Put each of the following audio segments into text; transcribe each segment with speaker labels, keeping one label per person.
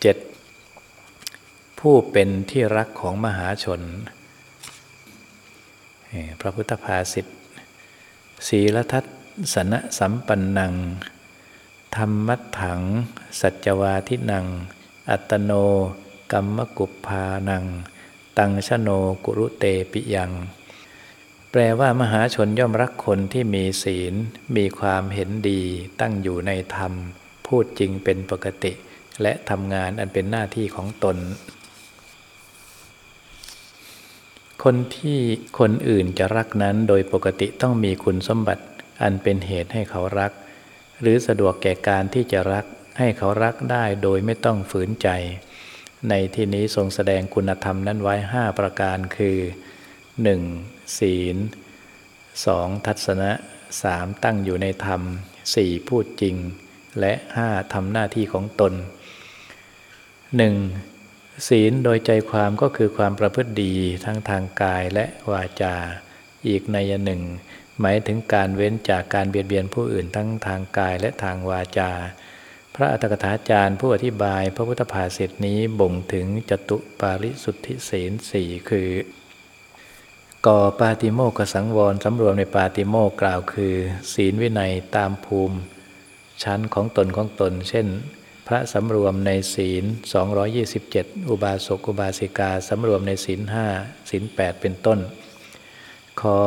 Speaker 1: เจ็ดผู้เป็นที่รักของมหาชน พระพุทธภาษิตศีลทัศสนะสัมปันนัง ธรรมัถัง สัจวาทินัง อัตโน กรรมกุปพานัง ตังชโนกุรุเตปิยัง แปลว่ามหาชนย่อมรักคนที่มีศีล มีความเห็นดีตั้งอยู่ในธรรม พูดจริงเป็นปกติ และทำงานอันเป็นหน้าที่ของตน คนที่คนอื่นจะรักนั้นโดยปกติต้องมีคุณสมบัติอันเป็นเหตุให้เขารัก หรือสะดวกแก่การที่จะรักให้เขารักได้โดยไม่ต้องฝืนใจ ในที่นี้ทรงแสดงคุณธรรมนั้นไว้ห้าประการคือ 1. ศีล 2. ทัศนะ 3. ตั้งอยู่ในธรรม 4. พูดจริง และ 5. ทำหน้าที่ของตน 1. ศีลโดยใจความก็คือความประพฤติดีทั้งทางกายและวาจา อีกในยหนึ่ง หมายถึงการเว้นจากการเบียดเบียนผู้อื่นทั้งทางกายและทางวาจา พระอัตถกถาจารย์ผู้อธิบายพระพุทธภาษิตนี้บ่งถึงจตุปาริสุทธิศีลสี่คือก่อปาติโมกสังวรสำรวมในปาติโมกกล่าวคือ ศีลวินัยตามภูมิ ชั้นของตนของตน เช่น พระสำรวมในศีล 227 อุบาสกอุบาสิกาสำรวมในศีลห้าศีลแปดเป็นต้น ขอ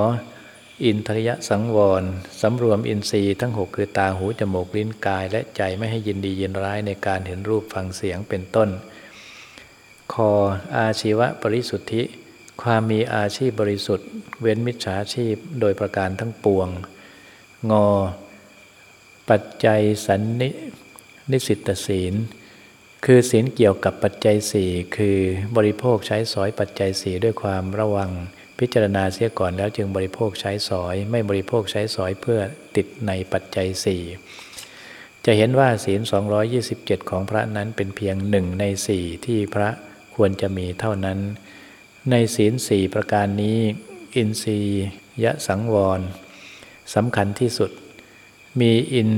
Speaker 1: อินทริยสังวรสำรวมอินทรีย์ทั้งหกคือตาหูจมูกลิ้นกายและใจไม่ให้ยินดียินร้ายในการเห็นรูปฟังเสียงเป็นต้น คออาชีวะปริสุทธิ ความมีอาชีพบริสุทธิ์ เว้นมิจฉาชีพโดยประการทั้งปวง งอ ปัจจัยสันนิ นิสิตศีล คือศีลเกี่ยวกับปัจจัยสี่คือบริโภคใช้สอยปัจจัยสี่ด้วยความระวัง พิจารณาเสียก่อนแล้วจึงบริโภคใช้สอย ไม่บริโภคใช้สอยเพื่อติดในปัจจัยสี่จะเห็นว่าศีล 227 ของพระนั้นเป็นเพียงหนึ่งในสี่ที่พระควรจะมีเท่านั้น ในศีลสี่ประการนี้ อินทรียสังวรสำคัญที่สุด มีอิน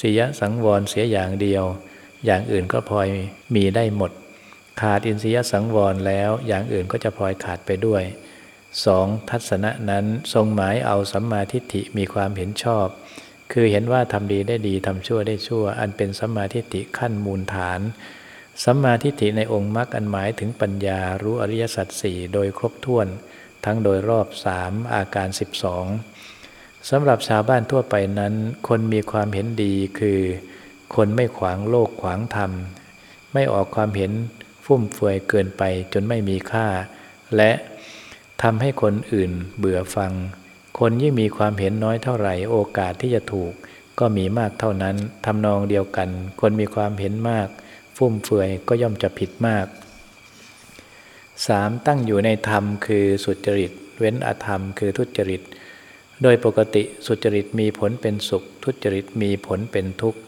Speaker 1: ทรียสังวรเสียอย่างเดียว อย่างอื่นก็พลอยมีได้หมด ขาดอินทรียสังวรแล้วอย่างอื่นก็จะพลอยขาดไปด้วยสองทัศนะนั้นทรงหมายเอาสัมมาทิฏฐิมีความเห็นชอบ คือเห็นว่าทำดีได้ดีทำชั่วได้ชั่ว อันเป็นสัมมาทิฏฐิขั้นมูลฐานสัมมาทิฏฐิในองค์มรรคอันหมายถึงปัญญารู้อริยสัจสี่โดยครบถ้วน ทั้งโดยรอบสามอาการ 12 สำหรับชาวบ้านทั่วไปนั้น คนมีความเห็นดีคือ คนไม่ขวางโลกขวางธรรม ไม่ออกความเห็นฟุ่มเฟือยเกินไปจนไม่มีค่า และทำให้คนอื่นเบื่อฟัง คนยิ่งมีความเห็นน้อยเท่าไหร่โอกาสที่จะถูก ก็มีมากเท่านั้นทำนองเดียวกัน คนมีความเห็นมาก ฟุ่มเฟือยก็ย่อมจะผิดมาก 3. ตั้งอยู่ในธรรมคือสุจริต เว้นอธรรมคือทุจริต โดยปกติสุจริตมีผลเป็นสุข ทุจริตมีผลเป็นทุกข์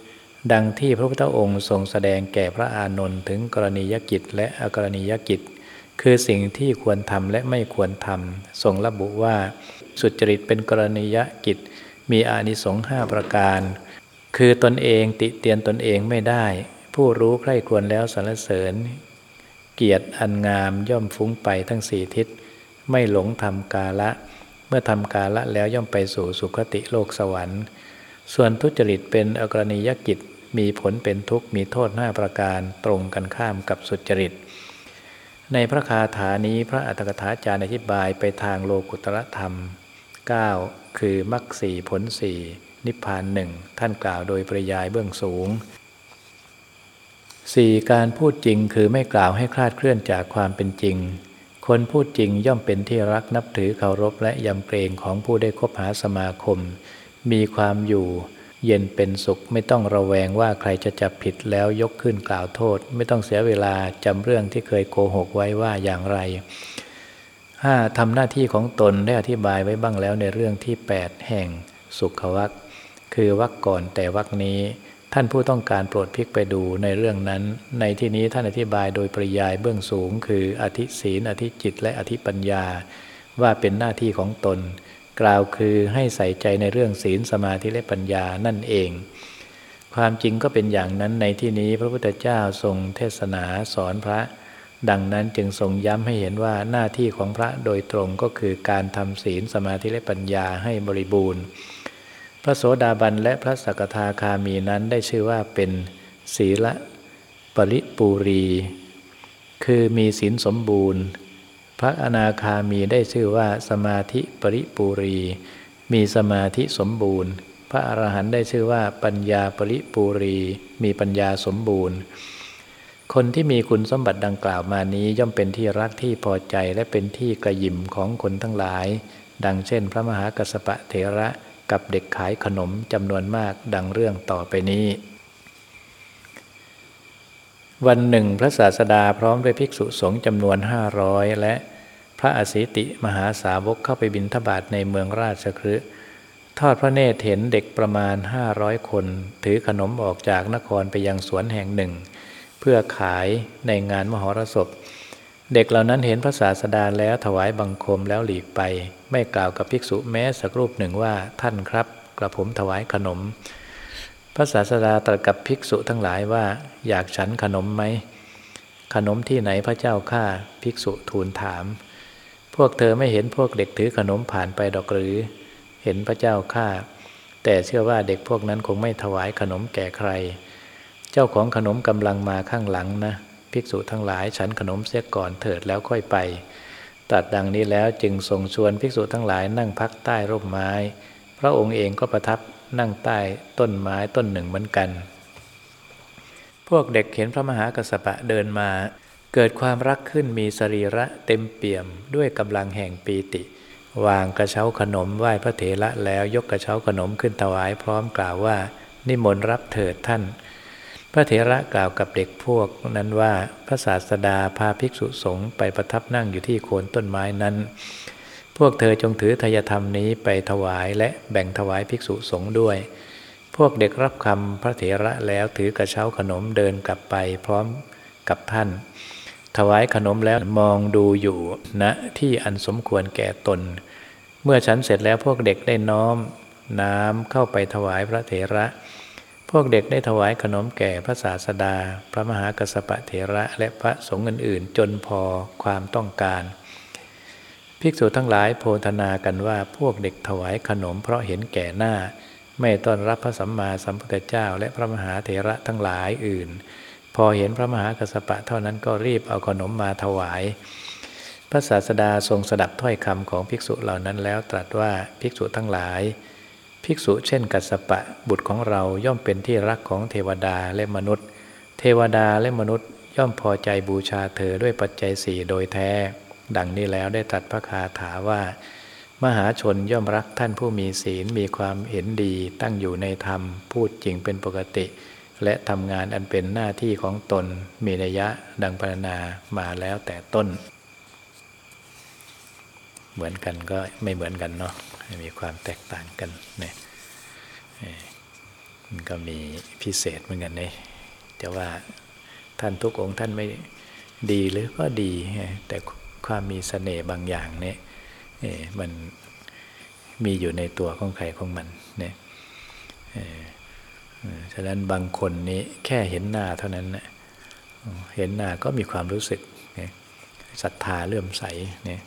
Speaker 1: ดังที่พระพุทธองค์ทรงแสดงแก่พระอานนท์ถึงกรณียกิจและอกรณียกิจ คือสิ่งที่ควรทำและไม่ควรทำทรงระบุว่า สุจริตเป็นกรณียกิจ มีอานิสงส์ห้าประการ คือตนเองติเตียนตนเองไม่ได้ ผู้รู้ใคร่ควรแล้วสรรเสริญ เกียรติอันงามย่อมฟุ้งไปทั้งสี่ทิศ ไม่หลงทำกาละ เมื่อทำกาละแล้วย่อมไปสู่สุคติโลกสวรรค์ ส่วนทุจริตเป็นอกรณียกิจมีผลเป็นทุกข์มีโทษห้าประการตรงกันข้ามกับสุจริต ในพระคาถานี้พระอัตถกถาจารย์อธิบายไปทางโลกุตรธรรม 9 คือมรรคสี่ผลสี่นิพพานหนึ่งท่านกล่าวโดยปริยายเบื้องสูง 4. การพูดจริงคือไม่กล่าวให้คลาดเคลื่อนจากความเป็นจริง คนพูดจริงย่อมเป็นที่รักนับถือเคารพและยำเกรงของผู้ได้คบหาสมาคม มีความอยู่เย็นเป็นสุขไม่ต้องระแวงว่าใครจะจับผิดแล้วยกขึ้นกล่าวโทษ ไม่ต้องเสียเวลาจำเรื่องที่เคยโกหกไว้ว่าอย่างไร 5. ทำหน้าที่ของตนได้อธิบายไว้บ้างแล้วในเรื่องที่ 8 แห่งสุขวักคือวักก่อนแต่วักนี้ ท่านผู้ต้องการโปรดพลิกไปดูในเรื่องนั้น ในที่นี้ท่านอธิบายโดยปริยายเบื้องสูง คืออธิศีล อธิจิต และอธิปัญญา ว่าเป็นหน้าที่ของตน กล่าวคือให้ใส่ใจในเรื่องศีลสมาธิและปัญญานั่นเอง ความจริงก็เป็นอย่างนั้นในที่นี้พระพุทธเจ้าทรงเทศนาสอนพระ ดังนั้นจึงทรงย้ำให้เห็นว่าหน้าที่ของพระโดยตรงก็คือการทำศีลสมาธิและปัญญาให้บริบูรณ์ พระโสดาบันและพระสกทาคามีนั้นได้ชื่อว่าเป็นศีลปริปูรี คือมีศีลสมบูรณ์ พระอนาคามีได้ชื่อว่าสมาธิปริปูรี มีสมาธิสมบูรณ์ พระอรหันต์ได้ชื่อว่าปัญญาปริปูรี มีปัญญาสมบูรณ์ คนที่มีคุณสมบัติดังกล่าวมานี้ย่อมเป็นที่รักที่พอใจและเป็นที่กระยิมของคนทั้งหลาย ดังเช่น พระมหากัสปะเถระ กับเด็กขายขนมจำนวนมากดังเรื่องต่อไปนี้ วันหนึ่งพระศาสดาพร้อมด้วยภิกษุสงฆ์จำนวนห้าร้อยและพระอสิติมหาสาวกเข้าไปบิณฑบาตในเมืองราชคฤห์ทอดพระเนตรเห็นเด็กประมาณห้าร้อยคน ถือขนมออกจากนครไปยังสวนแห่งหนึ่ง เพื่อขายในงานมหรสพ เด็กเหล่านั้นเห็นพระศาสดาแล้วถวายบังคมแล้วหลีกไป ไม่กล่าวกับภิกษุแม้สักรูปหนึ่งว่าท่านครับ กระผมถวายขนม พระศาสดาตรัสกับภิกษุทั้งหลายว่า อยากฉันขนมไหมขนมที่ไหนพระเจ้าข้าภิกษุทูลถาม พวกเธอไม่เห็นพวกเด็กถือขนมผ่านไปดอกหรือ เห็นพระเจ้าข้าแต่เชื่อว่าเด็กพวกนั้นคงไม่ถวายขนมแก่ใคร เจ้าของขนมกำลังมาข้างหลังนะ ภิกษุทั้งหลายฉันขนมเสียก่อนเถิดแล้วค่อยไปตัดดังนี้แล้วจึงทรงชวนภิกษุทั้งหลายนั่งพักใต้ร่มไม้ พระองค์เองก็ประทับนั่งใต้ต้นไม้ต้นหนึ่งเหมือนกัน พวกเด็กเห็นพระมหากระสปะเดินมา เกิดความรักขึ้นมีสรีระเต็มเปี่ยมด้วยกำลังแห่งปีติ วางกระเช้าขนมไหว้พระเถระแล้วยกกระเช้าขนมขึ้นถวายพร้อมกล่าวว่า นิมนต์รับเถิดท่าน พระเถระกล่าวกับเด็กพวกนั้นว่าพระศาสดาพาภิกษุสงฆ์ไปประทับนั่งอยู่ที่โคนต้นไม้นั้น พวกเธอจงถือทยธรรมนี้ไปถวายและแบ่งถวายภิกษุสงฆ์ด้วย พวกเด็กรับคำพระเถระแล้วถือกระเช้าขนมเดินกลับไปพร้อมกับท่าน ถวายขนมแล้วมองดูอยู่ณนะที่อันสมควรแก่ตน เมื่อฉันเสร็จแล้วพวกเด็กได้น้อมน้ำเข้าไปถวายพระเถระ พวกเด็กได้ถวายขนมแก่พระศาสดา พระมหากสปะเถระและพระสงฆ์อื่นๆ จนพอความต้องการ ภิกษุทั้งหลายโพธนากันว่าพวกเด็กถวายขนมเพราะเห็นแก่หน้า ไม่ต้อนรับพระสัมมาสัมพุทธเจ้า และพระมหาเถระทั้งหลายอื่น พอเห็นพระมหากัสปะเท่านั้นก็รีบเอาขนมมาถวาย พระศาสดาทรงสดับถ้อยคำของภิกษุเหล่านั้นแล้วตรัสว่าภิกษุทั้งหลาย ภิกษุเช่นกัสปะบุตรของเราย่อมเป็นที่รักของเทวดาและมนุษย์ เทวดาและมนุษย์ย่อมพอใจบูชาเธอด้วยปัจจัยสี่โดยแท้ ดังนี้แล้วได้ตรัสพระคาถาว่า มหาชนย่อมรักท่านผู้มีศีลมีความเห็นดีตั้งอยู่ในธรรม พูดจริงเป็นปกติ และทำงานอันเป็นหน้าที่ของตนมีนัยยะดังพรรณนามาแล้วแต่ต้น เหมือนกันก็ไม่เหมือนกันเนาะมีความแตกต่างกันเนี่ย มันก็มีพิเศษเหมือนกันเนี่ยแต่ว่าท่านทุกองค์ท่านไม่ดีหรือก็ดีแต่ความมีสเสน่ห์บางอย่างเนี่ยมันมีอยู่ในตัวของใครของมันเนี่ยฉะนั้นบางคนนี้แค่เห็นหน้าเท่านั้นนะเห็นหน้าก็มีความรู้สึกศรัทธาเลื่อมใสเนี่ย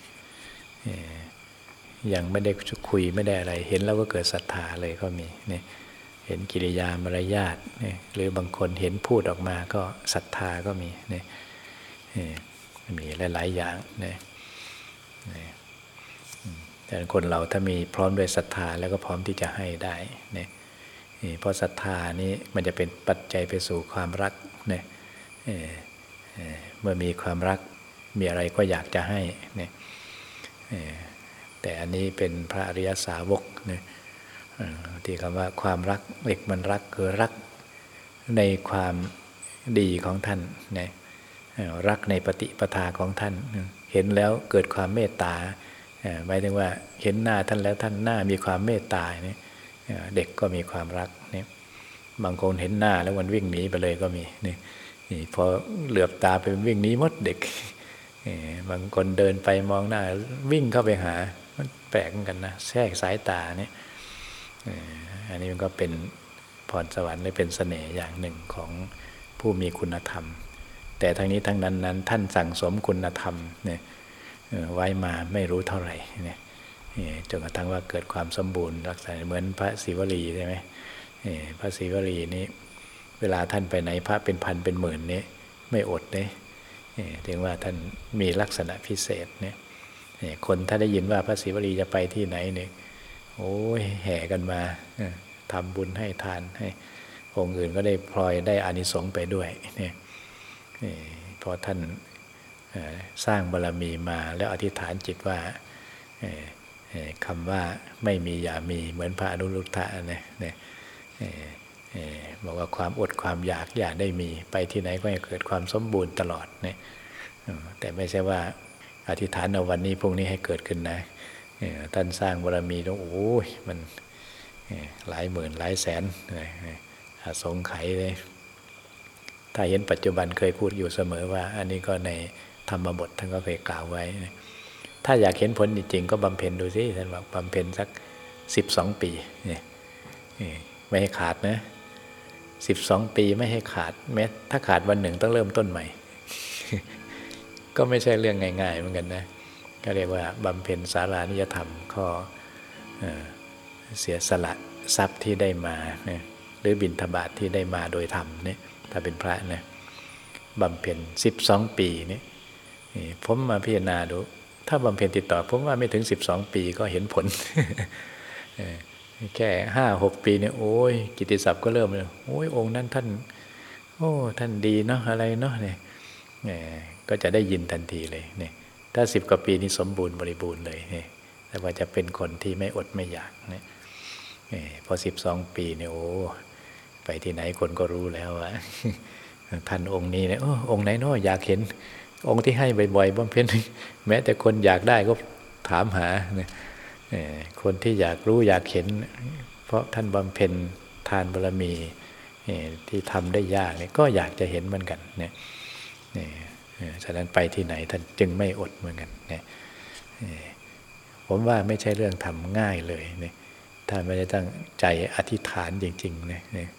Speaker 1: ยังไม่ได้คุยไม่ได้อะไร เห็นแล้วก็เกิดศรัทธาเลยก็มีเนี่ย เห็นกิริยามารยาทนี่หรือบางคนเห็นพูดออกมาก็ศรัทธาก็มีนี่มีหลาย ๆ อย่างนี่แต่คนเราถ้ามีพร้อมด้วยศรัทธาแล้วก็พร้อมที่จะให้ได้เนี่เพราะศรัทธานี้มันจะเป็นปัจจัยไปสู่ความรักเนี่เมื่อมีความรักมีอะไรก็อยากจะให้นี่แต่อันนี้เป็นพระอริยสาวกเนี่ย ที่คำว่าความรักเอกมันรักคือรักในความดีของท่านเนี่ยรักในปฏิปทาของท่าน เห็นแล้วเกิดความเมตตาหมายถึงว่าเห็นหน้าท่านแล้วท่านหน้ามีความเมตตาเนี่ยเด็กก็มีความรักเนี่ยบางคนเห็นหน้าแล้วมันวิ่งหนีไปเลยก็มีนี่นี่พอเหลือบตาไปวิ่งหนีมดเด็กบางคนเดินไปมองหน้าวิ่งเข้าไปหามันแปลกกันนะแทรกสายตาเนี่ย อันนี้มันก็เป็นพรสวรรค์เลยเป็นเสน่ห์อย่างหนึ่งของผู้มีคุณธรรม แต่ทั้งนี้ทั้งนั้นนั้น ท่านสั่งสมคุณธรรมเนี่ยไว้มาไม่รู้เท่าไหร่เนี่ยจนกระทั่งว่าเกิดความสมบูรณ์รักษาเหมือนพระศิวลีใช่ไหมพระศิวลีนี้เวลาท่านไปไหนพระเป็นพันเป็นหมื่นนี้ไม่อดเนี่ยถึงว่าท่านมีลักษณะพิเศษเนี่ยคนถ้าได้ยินว่าพระศิวลีจะไปที่ไหนเนี่ย โอ้ยแห่กันมาทำบุญให้ทานให้องค์อื่นก็ได้พลอยได้อานิสงส์ไปด้วยเนี่ยพอท่านสร้างบารรมีมาแล้วอธิษฐานจิตว่าคำว่าไม่มีอย่ามีเหมือนพระอนุรุทธะเนี่ยบอกว่าความอดความอยากอย่าได้มี ไปที่ไหนก็จะเกิดความสมบูรณ์ตลอดเนี่ยแต่ไม่ใช่ว่าอธิษฐานเอาวันนี้พรุ่งนี้ให้เกิดขึ้นนะ ท่านสร้างบารมีต้องโอ้ยมันหลายหมื่นหลายแสนอาสงไขเลย ถ้าเห็นปัจจุบันเคยพูดอยู่เสมอว่า อันนี้ก็ในธรรมบทท่านก็เคยกล่าวไว้ ถ้าอยากเห็นผลจริงๆ ก็บำเพ็ญดูสิท่านบอกบำเพ็ญสักสิบสองปีเนี่ยไม่ให้ขาดนะสิบสองปีไม่ให้ขาดแม้ถ้าขาดวันหนึ่งต้องเริ่มต้นใหม่ ก็ไม่ใช่เรื่องง่ายๆเหมือนกันนะ ก็เรียกว่าบำเพ็ญสารานิยธรรมข้อเสียสละทรัพย์ที่ได้มาหรือบิณฑบาตทที่ได้มาโดยธรรมนี่ถ้าเป็นพระนะบำเพ็ญสิบสองปีนี่ผมมาพิจารณาดู ถ้าบำเพ็ญติดต่อ ผมว่าไม่ถึงสิบสองปีก็เห็นผลแค่ห้าหกปีเนี่ยโอ้ยกิติศัพท์ก็เริ่มเลยโอ้ยองค์นั้นท่าน โอ้ท่านดีเนาะอะไรเนาะเนี่ยก็จะได้ยินทันทีเลยเนี่ย ถ้าสิบกว่าปีนี้สมบูรณ์บริบูรณ์เลยเนี่ยแต่ว่าจะเป็นคนที่ไม่อดไม่อยากเนี่ยพอสิบสองปีเนี่ยโอ้ไปที่ไหนคนก็รู้แล้วว่าท่านองค์นี้เนี่ยองค์ไหนเนาะอยากเห็น องค์ที่ให้บ่อยๆบำเพ็ญแม้แต่คนอยากได้ก็ถามหาเนี่ยคนที่อยากรู้อยากเห็น เพราะท่านบำเพ็ญทานบารมีที่ทำได้ยากเนี่ยก็อยากจะเห็นเหมือนกันเนี่ย ฉะนั้นไปที่ไหนท่านจึงไม่อดเหมือนกันนี่ผมว่าไม่ใช่เรื่องทำง่ายเลยเนี่ยถ้าไม่ได้ตั้งใจอธิษฐานจริงๆนี่ย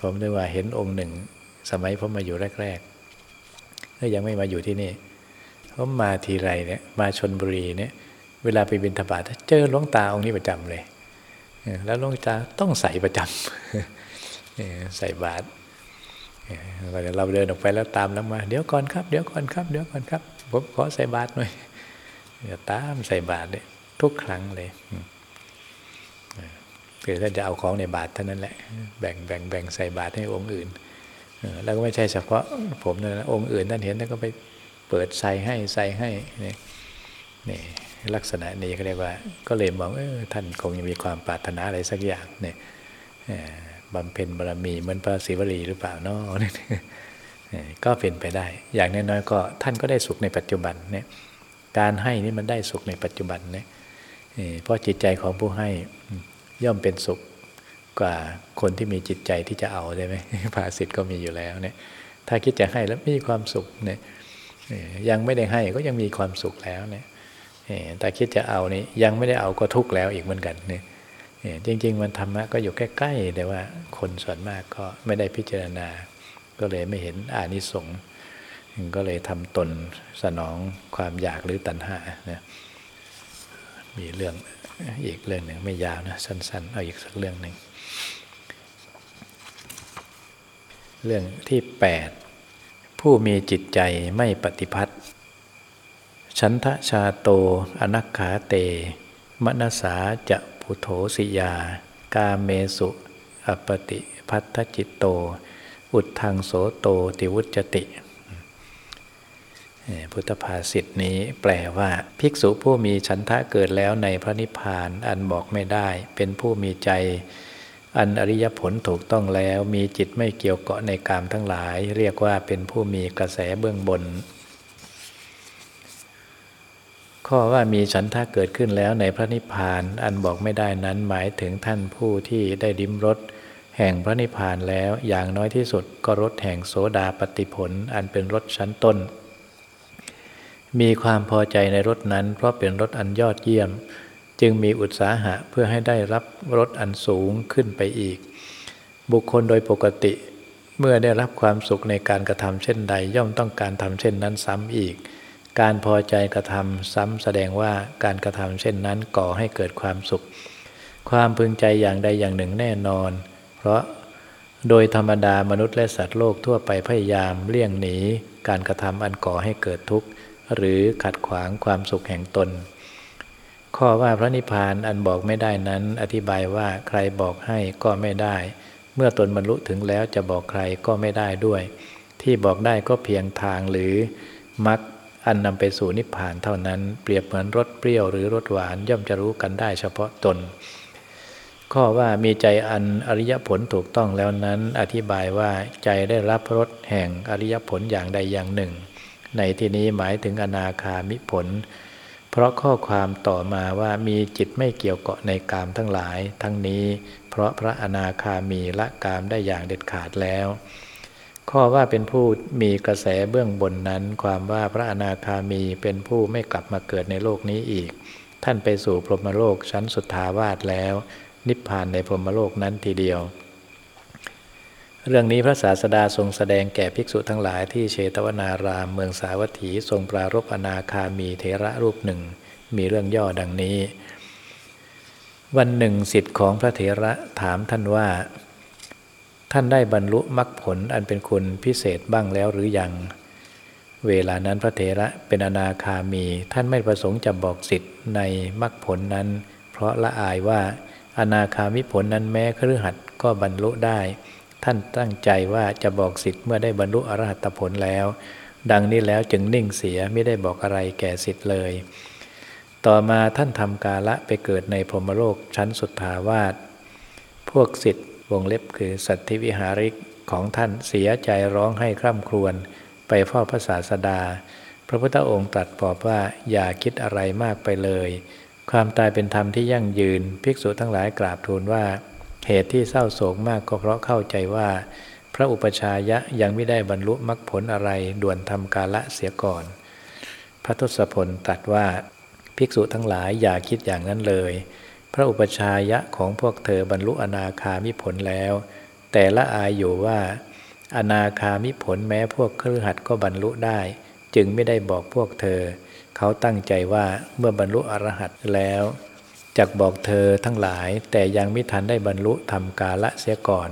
Speaker 1: ผมได้ว่าเห็นองค์หนึ่ง สมัยผมมาอยู่แรกๆก็ยังไม่มาอยู่ที่นี่ผมมาทีไรเนี่ยมาชนบุรีเนี่ยเวลาไปบิณฑบาตเจอหลวงตาองค์นี้ประจำเลย แล้วหลวงตาต้องใส่ประจำใส่บาตร เราเดินออกไปแล้วตามแล้วมา เดี๋ยวก่อนครับ เดี๋ยวก่อนครับ เดี๋ยวก่อนครับ ผมขอใส่บาตรหน่อยอย่าตามใส่บาตรเลยทุกครั้งเลยคือท่านจะเอาของในบาตรเท่านั้นแหละ แบ่งแบ่งแบ่งใส่บาตรให้องค์อื่น แล้วก็ไม่ใช่เฉพาะผมนะองค์อื่นท่านเห็นท่านก็ไปเปิดใส่ให้ใส่ให้นี่นี่ลักษณะนี้เขาเรียกว่า ก็เลยมองเออท่านคงยังมีความปรารถนาอะไรสักอย่างเนี่ย บำเพ็ญบารมีเหมือนพระศิวลีหรือเปล่านาะก็เป็นไปได้ อย่างน้อยๆก็ท่านก็ได้สุขในปัจจุบันเนี่ยการให้นี่มันได้สุขในปัจจุบันเนี่ยเพราะจิตใจของผู้ให้ย่อมเป็นสุขกว่าคนที่มีจิตใจที่จะเอาใช่ไหมภาสิทธ์ก็มีอยู่แล้วเนี่ย ถ้าคิดจะให้แล้วมีความสุขเนี่ยยังไม่ได้ให้ก็ยังมีความสุขแล้วเนี่ยแต่คิดจะเอานี่ยังไม่ได้เอาก็ทุกข์แล้วอีกเหมือนกันเนี่ย จริง ๆ มันธรรมะก็อยู่ใกล้ๆแต่ว่าคนส่วนมากก็ไม่ได้พิจารณา ก็เลยไม่เห็นอานิสงส์ก็เลยทำตนสนองความอยากหรือตัณหานี่ยมีเรื่องอีกเรื่องหนึ่งไม่ยาวนะสั้น ๆ เอาอีกสักเรื่องหนึ่งเรื่องที่ 8 ผู้มีจิตใจไม่ปฏิพัติฉันทะชาโตอนักขาเตมณสาจะ พุโธสิยา กาเมสุอปติพัทธจิตโต อุดทางโสโตติวุจติ พุทธภาษิตนี้แปลว่า ภิกษุผู้มีฉันทะเกิดแล้วในพระนิพพานอันบอกไม่ได้ เป็นผู้มีใจ อันอริยผลถูกต้องแล้วมีจิตไม่เกี่ยวเกาะในกามทั้งหลาย เรียกว่าเป็นผู้มีกระแสเบื้องบน ข้อว่ามีฉันทะเกิดขึ้นแล้วในพระนิพพานอันบอกไม่ได้นั้นหมายถึงท่านผู้ที่ได้ดิ้มรสแห่งพระนิพพานแล้วอย่างน้อยที่สุดก็รสแห่งโสดาปฏิผลอันเป็นรสชั้นต้น มีความพอใจในรสนั้น เพราะเป็นรสอันยอดเยี่ยม จึงมีอุตสาหะเพื่อให้ได้รับรสอันสูงขึ้นไปอีก บุคคลโดยปกติ เมื่อได้รับความสุขในการกระทำเช่นใดย่อมต้องการทำเช่นนั้นซ้ำอีก การพอใจกระทำซ้ำแสดงว่าการกระทำเช่นนั้นก่อให้เกิดความสุข ความพึงใจอย่างใดอย่างหนึ่งแน่นอน เพราะโดยธรรมดามนุษย์และสัตว์โลกทั่วไปพยายามเลี่ยงหนี การกระทำอันก่อให้เกิดทุกข์ หรือขัดขวางความสุขแห่งตน ข้อว่าพระนิพพานอันบอกไม่ได้นั้น อธิบายว่าใครบอกให้ก็ไม่ได้ เมื่อตนบรรลุถึงแล้วจะบอกใครก็ไม่ได้ด้วย ที่บอกได้ก็เพียงทางหรือมรรค อันนำไปสู่นิพพานเท่านั้น เปรียบเหมือนรสเปรี้ยวหรือรสหวานย่อมจะรู้กันได้เฉพาะตน ข้อว่ามีใจอันอริยผลถูกต้องแล้วนั้น อธิบายว่าใจได้รับรสแห่งอริยผลอย่างใดอย่างหนึ่ง ในที่นี้หมายถึงอนาคามิผล เพราะข้อความต่อมาว่ามีจิตไม่เกี่ยวเกาะในกามทั้งหลาย ทั้งนี้ เพราะพระอนาคามีละกามได้อย่างเด็ดขาดแล้ว ข้อว่าเป็นผู้มีกระแสเบื้องบนนั้น ความว่าพระอนาคามีเป็นผู้ไม่กลับมาเกิดในโลกนี้อีก ท่านไปสู่พรหมโลกชั้นสุดทาวาสแล้ว นิพพานในพรหมโลกนั้นทีเดียว เรื่องนี้พระศาสดาทรงแสดงแก่ภิกษุทั้งหลายที่เชตวนารามเมืองสาวัตถีทรงปรารภอนาคามีเทระรูปหนึ่ง มีเรื่องย่อดังนี้ วันหนึ่งสิทธิ์ของพระเถระถามท่านว่า ท่านได้บรรลุมรรคผลอันเป็นคุณพิเศษบ้างแล้วหรือยัง เวลานั้นพระเถระเป็นอนาคามี ท่านไม่ประสงค์จะบอกสิทธิ์ในมรรคผลนั้น เพราะละอายว่าอนาคามิผลนั้นแม้ครือหัดก็บรรลุได้ ท่านตั้งใจว่าจะบอกสิทธิ์เมื่อได้บรรลุอรหัตผลแล้ว ดังนี้แล้วจึงนิ่งเสียไม่ได้บอกอะไรแก่สิทธิ์เลย ต่อมาท่านทำกาละไปเกิดในพรหมโลกชั้นสุดทาวาสพวกสิทธิ์ วงเล็บคือสัตธิวิหาริกของท่านเสียใจร้องให้คร่ำครวญไปเฝ้าพระศาสดา พระพุทธองค์ตรัสปอบว่าอย่าคิดอะไรมากไปเลย ความตายเป็นธรรมที่ยั่งยืน ภิกษุทั้งหลายกราบทูลว่า เหตุที่เศร้าโศกมากก็เพราะเข้าใจว่า พระอุปชายะยังไม่ได้บรรลุมรรคผลอะไรด่วนทำกาละเสียก่อน พระทศพลตรัสว่า ภิกษุทั้งหลายอย่าคิดอย่างนั้นเลย พระอุปชายะของพวกเธอบรรลุอนาคามิผลแล้ว แต่ละอายอยู่ว่า อนาคามิผลแม้พวกเครือขัดก็บรรลุได้ จึงไม่ได้บอกพวกเธอ เขาตั้งใจว่าเมื่อบรรลุอรหัตแล้วจักบอกเธอทั้งหลาย แต่ยังไม่ทันได้บรรลุทำกาละเสียก่อน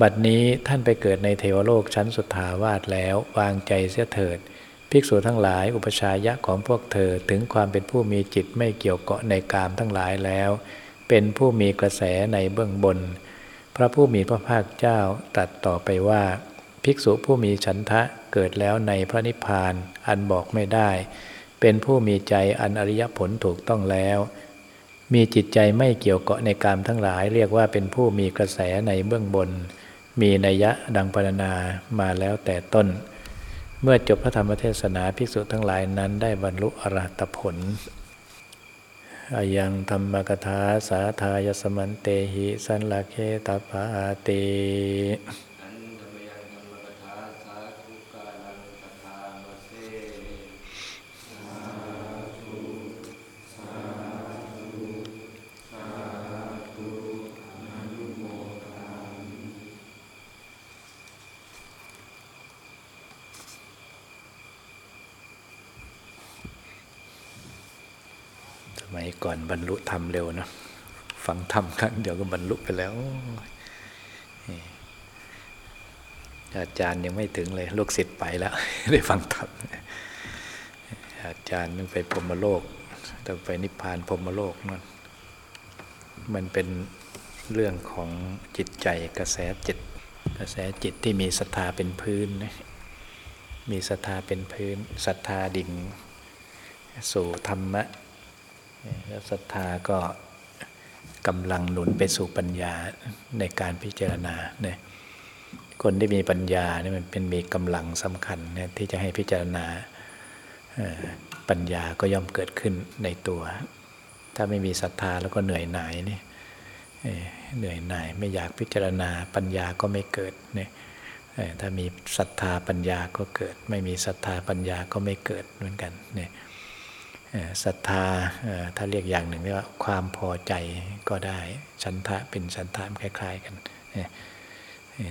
Speaker 1: บัดนี้ท่านไปเกิดในเทวโลกชั้นสุดทาวาสแล้ววางใจเสียเถิด ภิกษุทั้งหลาย อุปชายะของพวกเธอถึงความเป็นผู้มีจิตไม่เกี่ยวเกาะในกามทั้งหลายแล้ว เป็นผู้มีกระแสในเบื้องบน พระผู้มีพระภาคเจ้าตรัสต่อไปว่า ภิกษุผู้มีฉันทะเกิดแล้วในพระนิพพานอันบอกไม่ได้ เป็นผู้มีใจอันอริยผลถูกต้องแล้ว มีจิตใจไม่เกี่ยวเกาะในกามทั้งหลาย เรียกว่าเป็นผู้มีกระแสในเบื้องบน มีนัยยะดังปรรณนามาแล้วแต่ต้น เมื่อจบพระธรรมเทศนาภิกษุทั้งหลายนั้นได้บรรลุอรหัตผลอายังธรรมกถาสาทายสมันเตหิสันลเคตปาติ
Speaker 2: อันธรรมยังธรรมกถาสาธุกาลังกถามาเส
Speaker 1: ส มัยก่อนบรรลุธรรมเร็วนะฟังธรรมครั้งเดียวก็บรรลุไปแล้วอาจารย์ยังไม่ถึงเลยลูกศิษย์ไปแล้ว ได้ฟังธรรมอาจารย์นึงไปพรมโลกต้องไปนิพพานพรมโลกนั่นมันเป็นเรื่องของจิตใจกระแสจิต กระแสจิตที่มีศรัทธาเป็นพื้นนะมีศรัทธาเป็นพื้นศรัทธาดิ่งสู่ธรรมะ แล้วศรัทธาก็กำลังหนุนไปสู่ปัญญาในการพิจารณาเนี่ยคนที่มีปัญญาเนี่ยมันเป็นมีกำลังสำคัญเนี่ยที่จะให้พิจารณาปัญญาก็ย่อมเกิดขึ้นในตัว ถ้าไม่มีศรัทธาแล้วก็เหนื่อยหน่ายเนี่ยเหนื่อยหน่ายไม่อยากพิจารณาปัญญาก็ไม่เกิดเนี่ยถ้ามีศรัทธาปัญญาก็เกิด ไม่มีศรัทธาปัญญาก็ไม่เกิดเหมือนกันเนี่ย ศรัทธาถ้าเรียกอย่างหนึ่งเรียกว่าความพอใจก็ได้ฉันทะเป็นฉันทะคล้าย ๆ กันเอ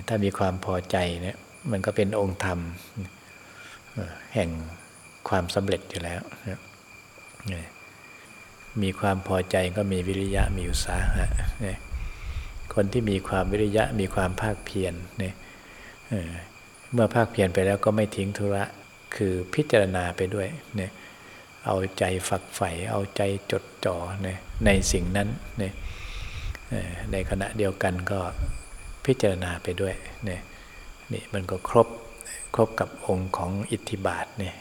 Speaker 1: ถ้ามีความพอใจเนี่ยมันก็เป็นองค์ธรรมแห่งความสำเร็จอยู่แล้ว มีความพอใจก็มีวิริยะมีอุตสาหะคนที่มีความวิริยะมีความภาคเพียรเนี่ยเมื่อภาคเพียรไปแล้วก็ไม่ทิ้งธุระคือพิจารณาไปด้วยเนี่ย เอาใจฝักใฝ่เอาใจจดจ่อเนี่ยในสิ่งนั้นเนี่ยในขณะเดียวกันก็พิจารณาไปด้วยเนี่ยนี่มันก็ครบครบกับองค์ของอิทธิบาทเนี่ย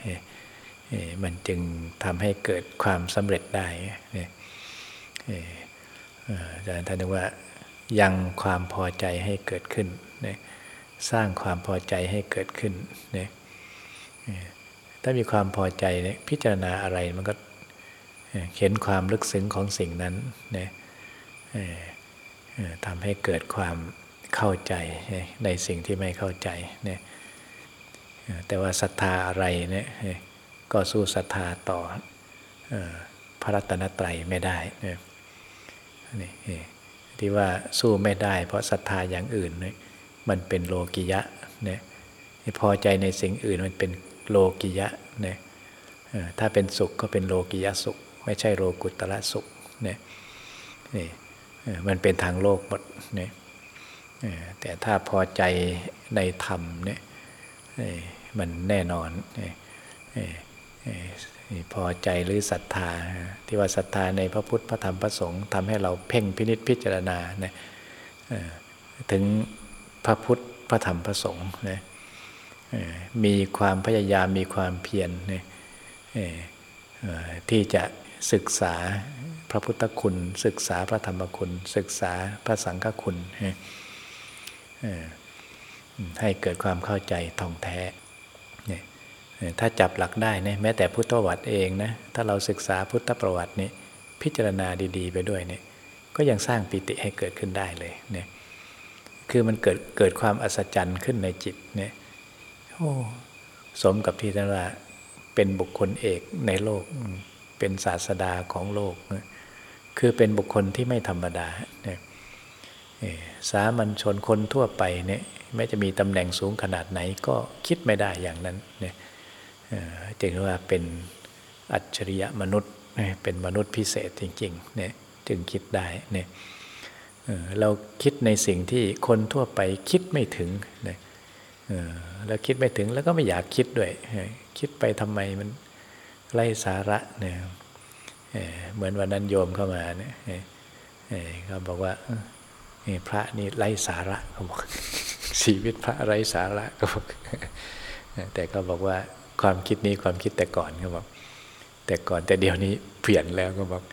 Speaker 1: มันจึงทำให้เกิดความสำเร็จได้เนี่ยอาจารย์ท่านว่ายังความพอใจให้เกิดขึ้นเนี่ยสร้างความพอใจให้เกิดขึ้นเนี่ย ถ้ามีความพอใจเนี่ยพิจารณาอะไรมันก็เห็นความลึกซึ้งของสิ่งนั้นเนี่ยทำให้เกิดความเข้าใจในสิ่งที่ไม่เข้าใจเนี่ยแต่ว่าศรัทธาอะไรเนี่ยก็สู้ศรัทธาต่อพระรัตนตรัยไม่ได้นี่ที่ว่าสู้ไม่ได้ เพราะศรัทธาอย่างอื่นเนี่ยมันเป็นโลกิยะเนี่ยพอใจในสิ่งอื่นมันเป็น โลกิยะเนี่ยถ้าเป็นสุขก็เป็นโลกิยะสุข ไม่ใช่โลกุตระสุขเนี่ยนี่มันเป็นทางโลกหมดเนี่ยแต่ถ้าพอใจในธรรมเนี่ยมันแน่นอนพอใจหรือศรัทธา ที่ว่าศรัทธาในพระพุทธพระธรรมพระสงฆ์ทำให้เราเพ่งพินิษพิจารณาเนี่ยถึงพระพุทธพระธรรมพระสงฆ์เนี่ย มีความพยายามมีความเพียรเนี่ยที่จะศึกษาพระพุทธคุณ ศึกษาพระธรรมคุณ ศึกษาพระสังฆคุณให้เกิดความเข้าใจท่องแท้ ถ้าจับหลักได้เนี่ยแม้แต่พุทธประวัติเองนะถ้าเราศึกษาพุทธประวัตินี่พิจารณาดี ๆ ไปด้วยเนี่ยก็ยังสร้างปิติให้เกิดขึ้นได้เลยเนี่ยคือมันเกิดเกิดความอัศจรรย์ขึ้นในจิตเนี่ย สมกับที่ท่านว่าเป็นบุคคลเอกในโลก เป็นศาสดาของโลก คือเป็นบุคคลที่ไม่ธรรมดาเนี่ยสามัญชนคนทั่วไปเนี่ยแม้จะมีตำแหน่งสูงขนาดไหนก็คิดไม่ได้อย่างนั้นเนี่ยจึงว่าเป็นอัจฉริยะมนุษย์เป็นมนุษย์พิเศษจริงๆเนี่ยจึงคิดได้เนี่ยเราคิดในสิ่งที่คนทั่วไปคิดไม่ถึงเนี่ย แล้วคิดไม่ถึงแล้วก็ไม่อยากคิดด้วย คิดไปทำไมมันไร้สาระเนี่ยเหมือนวันนั้นโยมเข้ามาเนี่ยเขาบอกว่าพระนี่ไร้สาระเขาบอกชีวิตพระไร้สาระเขาบอกแต่เขาบอกว่าความคิดนี้ความคิดแต่ก่อนเขาบอกแต่ก่อนแต่เดี๋ยวนี้เปลี่ยนแล้วเขาบอก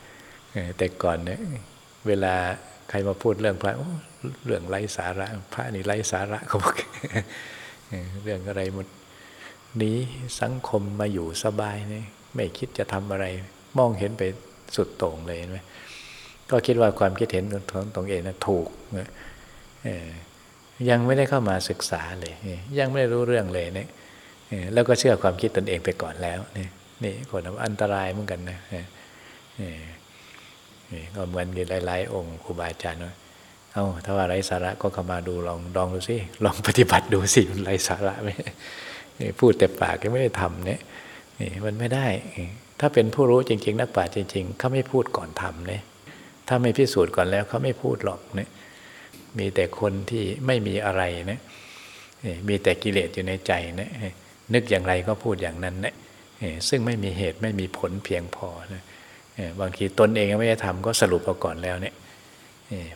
Speaker 1: แต่ก่อนเนี่ยเวลาใครมาพูดเรื่องพระเรื่องไร้สาระ พระนี่ไร้สาระเขาบอก เรื่องอะไรหมดนี้สังคมมาอยู่สบายเนี่ยไม่คิดจะทำอะไร มองเห็นไปสุดโต่งเลยไหมก็คิดว่าความคิดเห็นของตรงเองนะถูกยังไม่ได้เข้ามาศึกษาเลย ยังไม่ได้รู้เรื่องเลยเนี่ยแล้วก็เชื่อความคิดตนเองไปก่อนแล้วนี่นี่คนอันตรายเหมือนกันนะนี่ก็เหมือนกันหลาย ๆ องค์ครูบาอาจารย์ว่า เอาถ้าว่าไร้สาระก็เข้ามาดูลองลองดูสิลองปฏิบัติดูสิมันไร้สาระไหมพูดแต่ปากก็ไม่ได้ทำเนี่ยนี่มันไม่ได้ ถ้าเป็นผู้รู้จริง ๆ นักปราชญ์จริง ๆเขาไม่พูดก่อนทำเนี่ยถ้าไม่พิสูจน์ก่อนแล้วเขาไม่พูดหรอกเนี่ยมีแต่คนที่ไม่มีอะไรเนี่ยมีแต่กิเลสอยู่ในใจเนี่ยนึกอย่างไรก็พูดอย่างนั้นเนี่ยซึ่งไม่มีเหตุไม่มีผลเพียงพอนะบางทีตนเองไม่ได้ทำก็สรุปเอาก่อนแล้วเนี่ย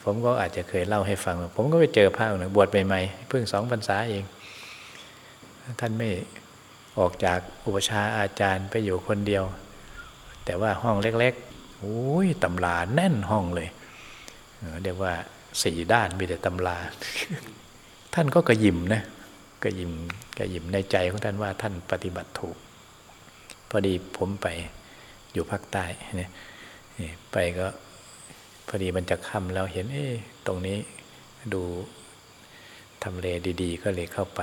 Speaker 1: ผมก็อาจจะเคยเล่าให้ฟัง ผมก็ไปเจอพระหนึ่งบวชใหม่ๆเพิ่งสองพรรษาเอง ท่านไม่ออกจากอุปชาอาจารย์ไปอยู่คนเดียว แต่ว่าห้องเล็กๆโอ้ยตำราแน่นห้องเลยเรียกว่าสี่ด้านมีแต่ตำรา ท่านก็กระยิมนะกระยิมกระยิมในใจของท่านว่าท่านปฏิบัติถูก พอดีผมไปอยู่ภาคใต้เนี่ยไปก็ พอดีมันจะค่ำแล้วเห็นเอ๊ตรงนี้ดูทำเลดีๆ ก็เลยเข้าไป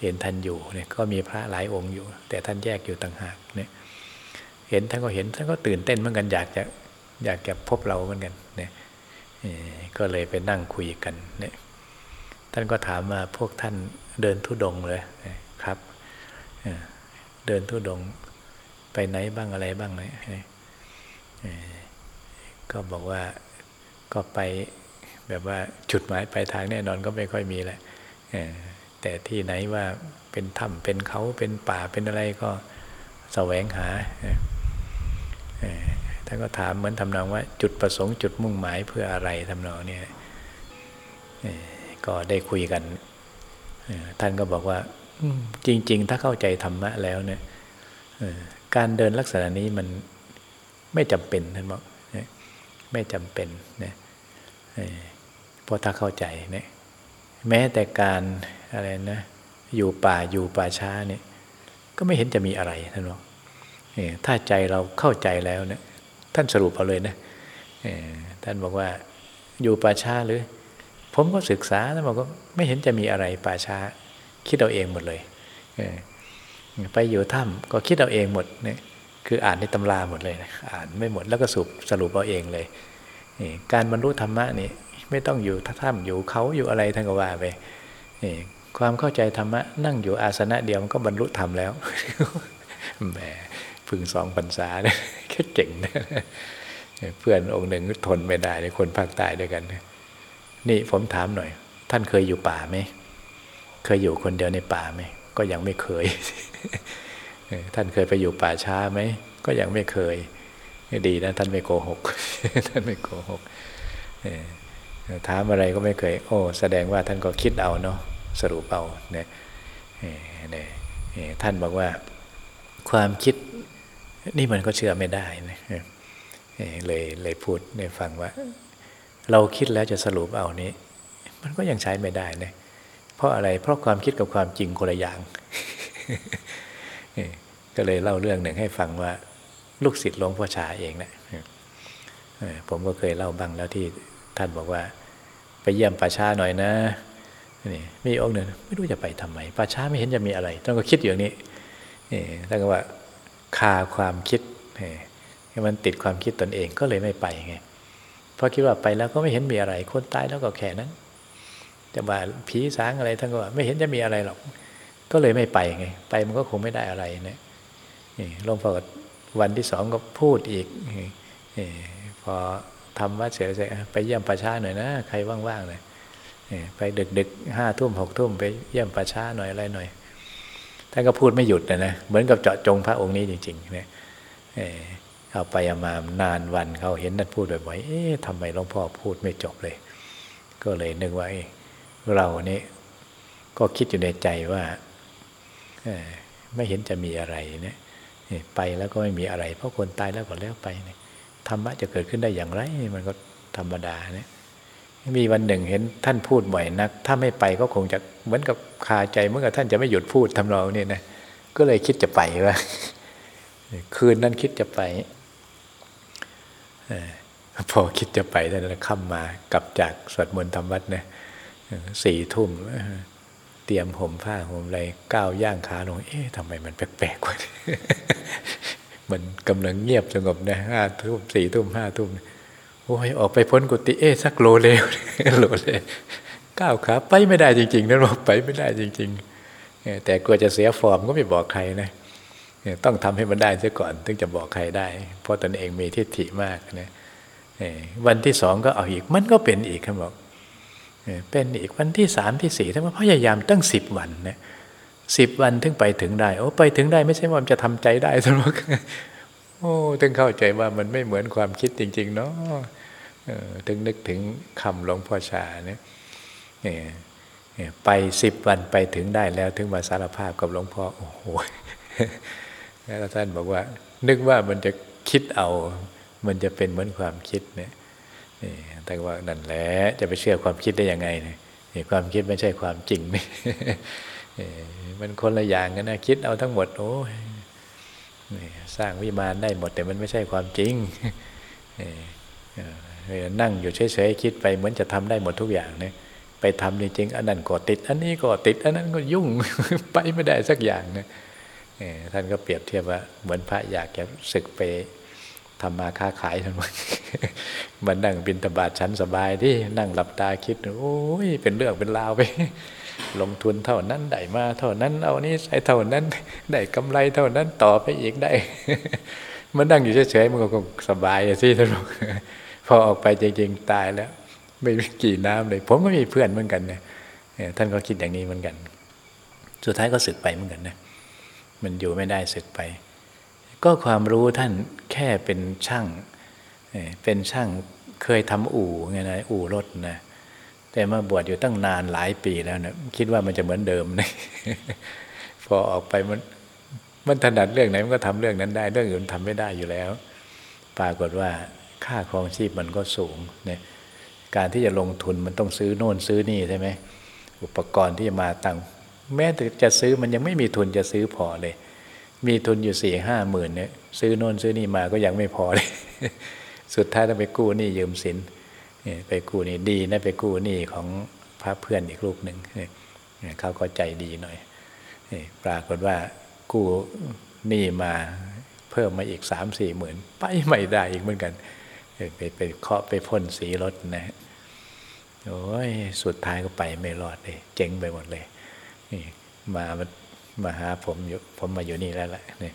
Speaker 1: เห็นท่านอยู่เนี่ยก็มีพระหลายองค์อยู่ แต่ท่านแยกอยู่ต่างหากเนี่ยเห็นท่านก็เห็นท่านก็ตื่นเต้นเหมือนกันอยากจะอยากจะพบเราเหมือนกันเนี่ยก็เลยไปนั่งคุยกันเนี่ยท่านก็ถามมาพวกท่านเดินทุดงเลยครับเดินทุดงไปไหนบ้างอะไรบ้างไหม ก็บอกว่าก็ไปแบบว่าจุดหมายปลายทางแน่นอนก็ไม่ค่อยมีแหละแต่ที่ไหนว่าเป็นถ้ำเป็นเขาเป็นป่าเป็นอะไรก็แสวงหาท่านก็ถามเหมือนทำนองว่าจุดประสงค์จุดมุ่งหมายเพื่ออะไรทำนองนี้ก็ได้คุยกันท่านก็บอกว่าจริง ๆ ถ้าเข้าใจธรรมะแล้วเนี่ยการเดินลักษณะนี้มันไม่จำเป็นท่านบอก ไม่จำเป็นนะเพราะถ้าเข้าใจเนี่ยแม้แต่การอะไรนะอยู่ป่าอยู่ป่าช้าเนี่ยก็ไม่เห็นจะมีอะไรท่านบอกถ้าใจเราเข้าใจแล้วเนี่ยท่านสรุปเอาเลยนะท่านบอกว่าอยู่ป่าช้าหรือ ผมก็ศึกษาแล้วบอกว่าไม่เห็นจะมีอะไรป่าช้า คิดเอาเองหมดเลยไปอยู่ถ้ำก็คิดเอาเองหมดเนี่ย คืออ่านในตำราหมดเลยนะอ่านไม่หมดแล้วก็สรุปสรุปเอาเองเลยการบรรลุธรรมะนี่ไม่ต้องอยู่ถ้ำอยู่เขาอยู่อะไรทั้งกว่าไปความเข้าใจธรรมะนั่งอยู่อาสนะเดียวมันก็บรรลุธรรมแล้วแหมพึงสองพรรษาเนี่ยแค่เก่งนะเพื่อนองค์หนึ่งทนไม่ได้คนภาคใต้ด้วยกัน นี่ผมถามหน่อย ท่านเคยอยู่ป่าไหม เคยอยู่คนเดียวในป่าไหม ก็ยังไม่เคย ท่านเคยไปอยู่ป่าช้าไหม ก็ยังไม่เคย ดีนะ ท่านไม่โกหก ท่านไม่โกหกถามอะไรก็ไม่เคย โอ้ แสดงว่าท่านก็คิดเอาเนาะสรุปเอาเนี่ยเนี่ยท่านบอกว่าความคิดนี่มันก็เชื่อไม่ได้นะเลยเลยพูดในฟังว่า เราคิดแล้วจะสรุปเอานี้ มันก็ยังใช้ไม่ได้นะเพราะอะไรเพราะความคิดกับความจริงคนละอย่าง ก็เลยเล่าเรื่องหนึ่งให้ฟังว่า ลูกศิษย์หลวงพ่อชาเองนะผมก็เคยเล่าบ้างแล้วที่ท่านบอกว่า ไปเยี่ยมป่าช้าหน่อยนะนี่มีองค์หนึ่งไม่รู้จะไปทำไมป่าช้าไม่เห็นจะมีอะไรต้องก็คิดอย่างนี้นี่ท่านก็ว่าคาความคิดให้มันติดความคิดตนเองก็เลยไม่ไปไงเพราะคิดว่าไปแล้วก็ไม่เห็นมีอะไร คนตายแล้วก็แค่นั้นจะว่าผีสางอะไรท่านก็ว่าไม่เห็นจะมีอะไรหรอก ก็เลยไม่ไปไง ไปมันก็คงไม่ได้อะไรนี่หลวงพ่อวันที่สองก็พูดอีกพอทำวัดเสร็จไปเยี่ยมประชาหน่อยนะ ใครว่างๆเลยไปดึกดึกห้าทุ่มหกทุ่มไปเยี่ยมประชาหน่อยอะไรหน่อยท่านก็พูดไม่หยุดนะนะเหมือนกับเจาะจงพระองค์นี้จริงๆเนี่ยเอาไปเอามานานวันเขาเห็นท่านพูดบ่อยๆเอ๊ะทำไมหลวงพ่อพูดไม่จบเลย ก็เลยนึกว่าเรานี่ก็คิดอยู่ในใจว่า ไม่เห็นจะมีอะไรเนี่ยไปแล้วก็ไม่มีอะไร เพราะคนตายแล้วก็แล้วไปเนี่ยธรรมะจะเกิดขึ้นได้อย่างไร มันก็ธรรมดาเนี่ยมีวันหนึ่งเห็นท่านพูดบ่อยนัก ถ้าไม่ไปก็คงจะเหมือนกับคาใจเมื่อกับท่านจะไม่หยุดพูดทำเราเนี่ยนะก็เลยคิดจะไปว่าคืนนั้นคิดจะไปพอคิดจะไปท่านค่ำมากลับจากสวดมนต์ธรรมวัดเนี่ยสี่ทุ่ม เตรียมห่มผ้าห่มอะไรก้าวย่างขาลง เอ๊ะทำไมมันแปลกๆวะมันกำลังเงียบสงบนะห้าทุ่มสี่ทุ่มห้าทุ่มโอ้ยออกไปพ้นกุฏิเอ๊ะสักโลเลวโลเลก้าวขาไปไม่ได้จริงๆนะบอกไปไม่ได้จริง ๆ แต่กลัวจะเสียฟอร์มก็ไม่บอกใครนะต้องทำให้มันได้ซะก่อน ถึงจะบอกใครได้ เพราะตนเองมีทิฏฐิมากนะวันที่สองก็เอาอีกมันก็เป็นอีกครับบอก เป็นอีกวันที่สามที่สี่ท่าพยายามตั้งสิบวันเนะสิบวันถึงไปถึงได้ โอ้ไปถึงได้ไม่ใช่ว่ามันจะทำใจได้สมมติโอ้ถึงเข้าใจว่ามันไม่เหมือนความคิดจริง ๆ เนาะถึงนึกถึงคำหลวงพ่อชาเนี่ยไปสิบวันไปถึงได้แล้วถึงมาสารภาพกับหลวงพ่อโอ้โหแล้วท่านบอกว่า นึกว่ามันจะคิดเอา มันจะเป็นเหมือนความคิดเนี่ย แต่ว่านั่นแหละจะไปเชื่อความคิดได้ยังไงเนี่ยความคิดไม่ใช่ความจริงนี่มันคนละอย่างกันนะคิดเอาทั้งหมดโอ้สร้างวิมานได้หมด แต่มันไม่ใช่ความจริงนั่งอยู่เฉยๆคิดไปเหมือนจะทำได้หมดทุกอย่างเนี่ยไปทำจริงๆอันนั้นก็ติด อันนี้ก็ติด อันนั้นก็ยุ่งไปไม่ได้สักอย่างเนี่ยท่านก็เปรียบเทียบว่าเหมือนพระอยากจะศึกไป ทำมาค้าขายทั้งหมดมันนั่งบินตบาทชั้นสบายที่นั่งหลับตาคิด โอ้ย เป็นเรื่องเป็นราวไป ลงทุนเท่านั้นได้มาเท่านั้น เอานี้ใส่เท่านั้น ได้กำไรเท่านั้นต่อไปอีกได้ มันนั่งอยู่เฉยๆมันก็สบายสิท่านบอกพอออกไปจริงๆตายแล้ว ไม่มีกี่น้ำเลย ผมก็มีเพื่อนเหมือนกันเนะท่านก็คิดอย่างนี้เหมือนกัน สุดท้ายก็สึกไปเหมือนกันนะมันอยู่ไม่ได้สึกไป ก็ความรู้ท่านแค่เป็นช่าง เป็นช่างเคยทำอู่ไงนะอู่รถนะแต่มาบวชอยู่ตั้งนานหลายปีแล้วนะคิดว่ามันจะเหมือนเดิมนะพอออกไปมันมันถนัดเรื่องไหนมันก็ทำเรื่องนั้นได้ เรื่องอื่นทำไม่ได้อยู่แล้ว ปรากฏว่าค่าครองชีพมันก็สูงเนี่ยการที่จะลงทุนมันต้องซื้อโน่นซื้อนี่ใช่ไหมอุปกรณ์ที่จะมาตั้งแม้จะซื้อมันยังไม่มีทุนจะซื้อพอเลย มีทุนอยู่สี่ห้าหมื่นเนี่ยซื้อโน่นซื้อนี่มาก็ยังไม่พอเลย สุดท้ายต้องไปกู้หนี้ยืมสินไปกู้นี่ดีนะไปกู้หนี้ของพระเพื่อนอีกรูปหนึ่งเขาก็ใจดีหน่อยปรากฏว่ากู้หนี้มาเพิ่มมาอีกสามสี่หมื่นไปไม่ได้อีกเหมือนกันไปไปเคาะไปพ่นสีรถนะโอ้ยสุดท้ายก็ไปไม่รอดเลย เจ๊งไปหมดเลยมา มาหาผมอยู่ผมมาอยู่นี่แล้วแหละนี่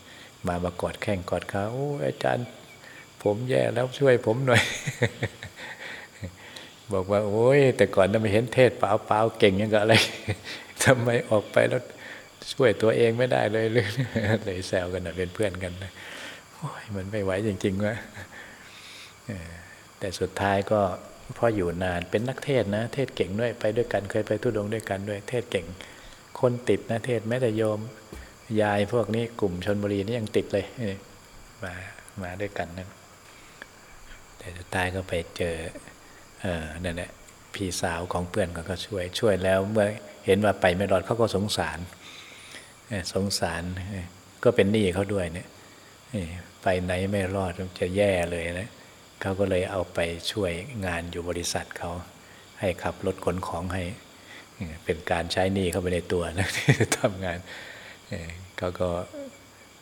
Speaker 1: มามากอดแข้งกอดขาโอ้อาจารย์ ผมแย่แล้วช่วยผมหน่อย บอกว่า โอ้ย แต่ก่อนน่ะไม่เห็นเทศเปล่าเปล่าเก่งยังกับอะไรทำไมออกไปแล้วช่วยตัวเองไม่ได้เลยเลยเลยแซวกันนะเป็นเพื่อนกันนะโอ้ยมันไม่ไหวจริงๆว่าแต่สุดท้ายก็พออยู่นานเป็นนักเทศนะ เทศเก่งด้วยไปด้วยกันเคยไปทุดงด้วยกันด้วย เทศเก่ง คนติดนะเทศแม้แต่โยม ยายพวกนี้กลุ่มชนบุรีนี่ยังติดเลยมามาด้วยกันนะแต่สุดท้ายก็ไปเจอเออนั่นแหละพี่สาวของเพื่อนก็ช่วยช่วยแล้วเมื่อเห็นว่าไปไม่รอดเขาก็สงสารสงสารก็เป็นหนี้เขาด้วยเนี่ยไปไหนไม่รอดจะแย่เลยนะเขาก็เลยเอาไปช่วยงานอยู่บริษัทเขาให้ขับรถขนของให้ เป็นการใช้หนี้เข้าไปในตัวนะทำงานเขาก็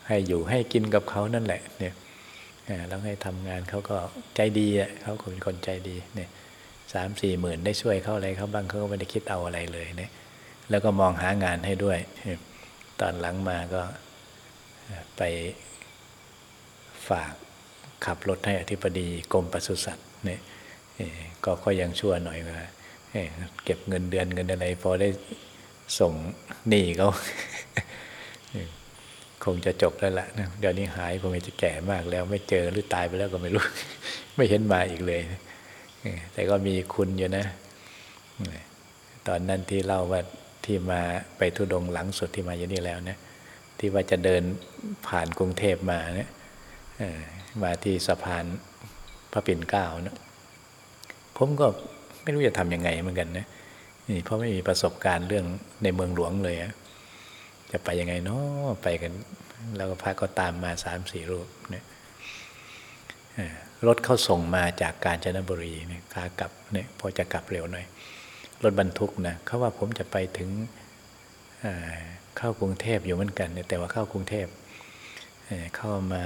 Speaker 1: ให้อยู่ให้กินกับเขานั่นแหละเนี่ยแล้วให้ทำงานเขาก็ใจดีอะเขาเป็นคนใจดีเนี่ยสามสี่หมื่นได้ช่วยเขาอะไรเขาบ้างเขาก็ไม่ได้คิดเอาอะไรเลยเนี่ยแล้วก็มองหางานให้ด้วย ตอนหลังมาก็ไปฝากขับรถให้อธิบดีกรมปศุสัตว์เนี่ยก็ก็ยังชั่วหน่อยว่า เก็บเงินเดือนเงินอะไรพอได้ส่งหนี้เขาคงจะจบแล้วละะเดี๋ยวนี้หายคงจะแก่มากแล้วไม่เจอหรือตายไปแล้วก็ไม่รู้ ไม่เห็นมาอีกเลย แต่ก็มีคุณอยู่นะ ตอนนั้นที่เล่าว่าที่มาไปทุดงหลังสุดที่มาอยู่นี่แล้วนะที่ว่าจะเดินผ่านกรุงเทพมาเนี่ยมาที่สะพานพระปิ่นเกล้านะผมก็ ไม่รู้จะทำยังไงเหมือนกันนะนี่เพราะไม่มีประสบการณ์เรื่องในเมืองหลวงเลยอะจะไปยังไงเนาะไปกัน แล้วก็พระก็ตามมาสามสี่รูปเนี่ยรถเข้าส่งมาจากกาญจนบุรีเนี่ยขากลับเนี่ยพอจะกลับเร็วหน่อย รถบรรทุกนะเขาว่าผมจะไปถึงเข้ากรุงเทพอยู่เหมือนกันแต่ว่าเข้ากรุงเทพเข้ามา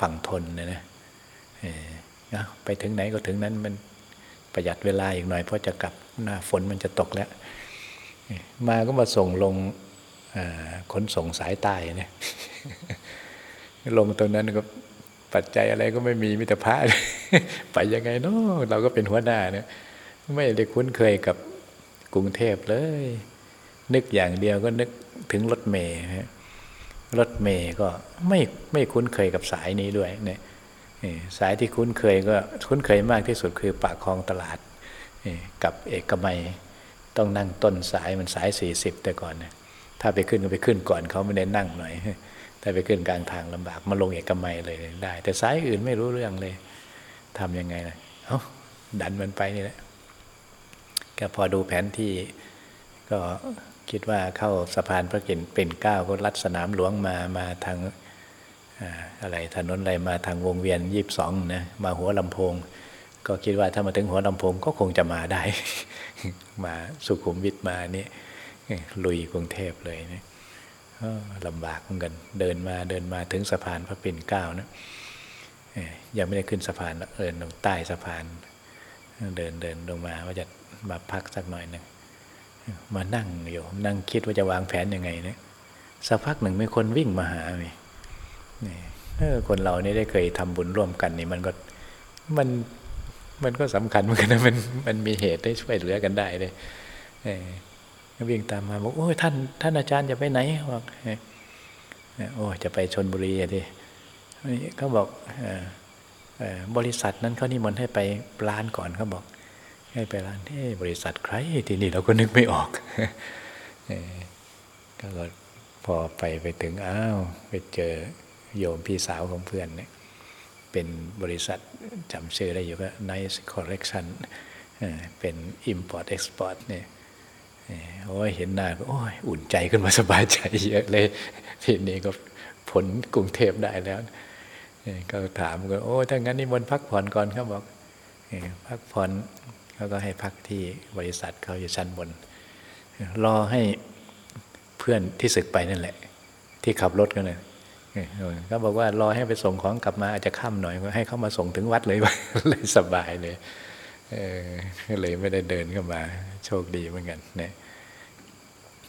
Speaker 1: ฝั่งทนนะนะไปถึงไหนก็ถึงนั้นมัน ประหยัดเวลาอีกหน่อยเพราะจะกลับหน้าฝนมันจะตกแล้ว มาก็มาส่งลงขนส่งสายใต้เนี่ยลงตรงนั้นก็ปัจจัยอะไรก็ไม่มีมิตรพระไปยังไงเนาะเราก็เป็นหัวหน้าเนี่ยไม่ได้คุ้นเคยกับกรุงเทพเลย นึกอย่างเดียวก็นึกถึงรถเมย์รถเมย์ก็ไม่ไม่คุ้นเคยกับสายนี้ด้วยเนี่ย สายที่คุ้นเคยก็คุ้นเคยมากที่สุดคือปากคลองตลาดกับเอกมัยต้องนั่งต้นสายมันสายสี่สิบแต่ก่อนเนี่ยถ้าไปขึ้นก็ไปขึ้นก่อนเขาไม่ได้นั่งหน่อยถ้าไปขึ้นกลางทางลำบากมาลงเอกมัยเลยได้ แต่สายอื่นไม่รู้เรื่องเลยทํำยังไงนะเอ้าดันมันไปนี่แหละก็พอดูแผนที่ก็คิดว่าเข้าสะพานพระกินเป็นเก้าก็ลัดสนามหลวงมามาทาง อะไรถนนอะไรมาทางวงเวียนยีิบสองนะมาหัวลำโพง ก็คิดว่าถ้ามาถึงหัวลำโพงก็คงจะมาได้ มาสุขุมวิทมานี่ลุยกรุงเทพเลยนะลำบากเหมือนกันเดินมาเดินมาถึงสะพานพระปิ่นเกล้านะยังไม่ได้ขึ้นสะพานเออลงใต้สะพาน เดินเดินลงมาว่าจะมาพักสักหน่อยหนึ่งมานั่งอยู่นั่งคิดว่าจะวางแผนยังไงเนี่ยสักพักหนึ่งมีคนวิ่งมาหามีนี่เออคนเรานี่ได้เคยทำบุญร่วมกันนี่มันก็มันมันก็สำคัญเหมือนกันนะมันมันมีเหตุได้ช่วยเหลือกันได้เลยเออวิ่งตามมาบอกโอ้ยท่านท่านอาจารย์จะไปไหนบอกโอ้ยจะไปชนบุรีอะดิเขาบอกออบริษัทนั้นเขานิมนต์ให้ไปร้านก่อนเขาบอกให้ไปร้านที่บริษัทใครที่นี่เราก็นึกไม่ออกก็พอไปไปถึงอ้าวไปเจอ โยมพี่สาวของเพื่อนเนี่ยเป็นบริษัทจำชื่อได้อยู่ก็ Nice Collection เออเป็น Import Export เนี่ยโอ้ยเห็นหน้าก็โอ้ยอุ่นใจขึ้นมาสบายใจเยอะเลย ทีนี้ก็ผลกรุงเทพได้แล้วเออก็ถามก็โอ้ยถ้างั้นนี่มนพักผ่อนก่อนเขาบอกพักผ่อนเขาก็ให้พักที่บริษัทเขาอยู่ชั้นบน รอให้เพื่อนที่ศึกไปนั่นแหละ ที่ขับรถกันเลย ก็บอกว่ารอให้ไปส่งของกลับมาอาจจะค่ำหน่อยให้เขามาส่งถึงวัดเลยไปเลยสบายเลยเออเลยไม่ได้เดินเข้ามา โชคดีเหมือนกันเนี่ย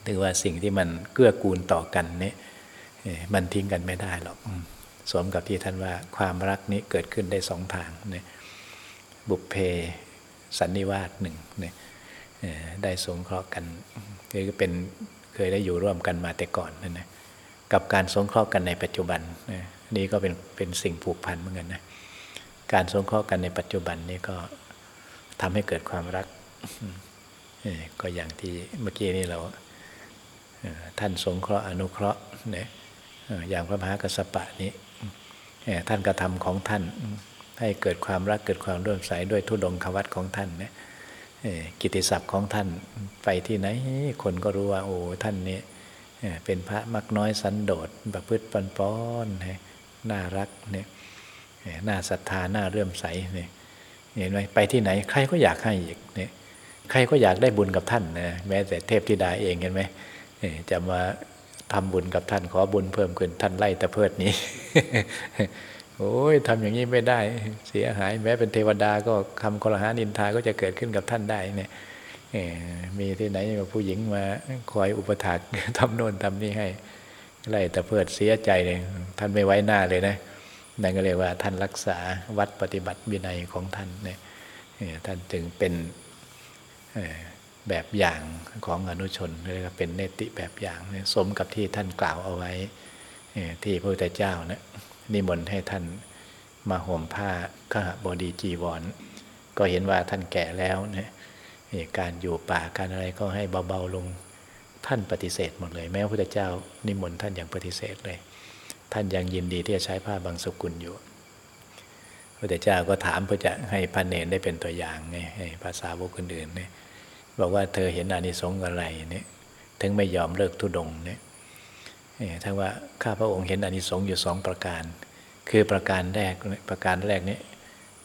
Speaker 1: ถือว่าสิ่งที่มันเกื้อกูลต่อกันเนี่ยมันทิ้งกันไม่ได้หรอกสมกับที่ท่านว่าความรักนี้เกิดขึ้นได้สองทางเนี่ยบุพเพสันนิวาสหนึ่งเนี่ยได้สงเคราะห์กันคือเป็นเคยได้อยู่ร่วมกันมาแต่ก่อนนั่นนะ กับการสงเคราะห์กันในปัจจุบันนี่ก็เป็นเป็นสิ่งผูกพันเหมือนกันนะการสงเคราะห์กันในปัจจุบันนี่ก็ทำให้เกิดความรักก็อย่างที่เมื่อกี้นี้เราท่านสงเคราะห์อนุเคราะห์เนี่ยอย่างพระมหากัสสปะนี้ท่านกระทำของท่านให้เกิดความรักเกิดความร่วมใสด้วยทุดงควัตของท่านนี่ยกิติศัพท์ของท่านไปที่ไหนคนก็รู้ว่าโอ้ท่านนี้ เป็นพระมักน้อยสันโดษประพฤติปันป้อนน่ารักเนี่ยน่าศรัทธาน่าเรื่มใสเนี่ยเห็นไหมไปที่ไหนใครก็อยากให้อีกเนี่ยใครก็อยากได้บุญกับท่านนะแม้แต่เทพธิดาเองเห็นไหมจะมาทำบุญกับท่านขอบุญเพิ่มขึ้นท่านไล่ตะเพิดนี้โอ้ยทำอย่างนี้ไม่ได้เสียหาย แม้เป็นเทวดาก็คำกรหานินทาก็จะเกิดขึ้นกับท่านได้เนี่ย มีที่ไหนผู้หญิงมาคอยอุปถัมภ์ทำโน่นทำนี่ให้ไล่ตะเพิดเสียใจเลยท่านไม่ไว้หน้าเลยนะนั่นก็เรียกว่าท่านรักษาวัดปฏิบัติวินัยของท่านเนี่ยท่านจึงเป็นแบบอย่างของอนุชนเรียกว่าเป็นเนติแบบอย่างสมกับที่ท่านกล่าวเอาไว้ที่พระพุทธเจ้านะนิมนต์ให้ท่านมาห่มผ้าขหบดีจีวร ก็เห็นว่าท่านแก่แล้วเนี่ย การอยู่ป่าการอะไรก็ให้เบาๆลงท่านปฏิเสธหมดเลย แม้พระพุทธเจ้านิมนต์ท่านยังปฏิเสธเลย ท่านยังยินดีที่จะใช้ผ้าบางสกุลอยู่พระพุทธเจ้าก็ถามเพื่อจะให้พระเนรได้เป็นตัวอย่างไงให้ภาษาวกคนอื่นเนี่ยบอกว่าเธอเห็นอานิสงส์อะไรเนี่ยถึงไม่ยอมเลิกทุดงเนี่ยถ้าว่าข้าพระองค์เห็นอานิสงส์อยู่สองประการ คือประการแรกประการแรกนี้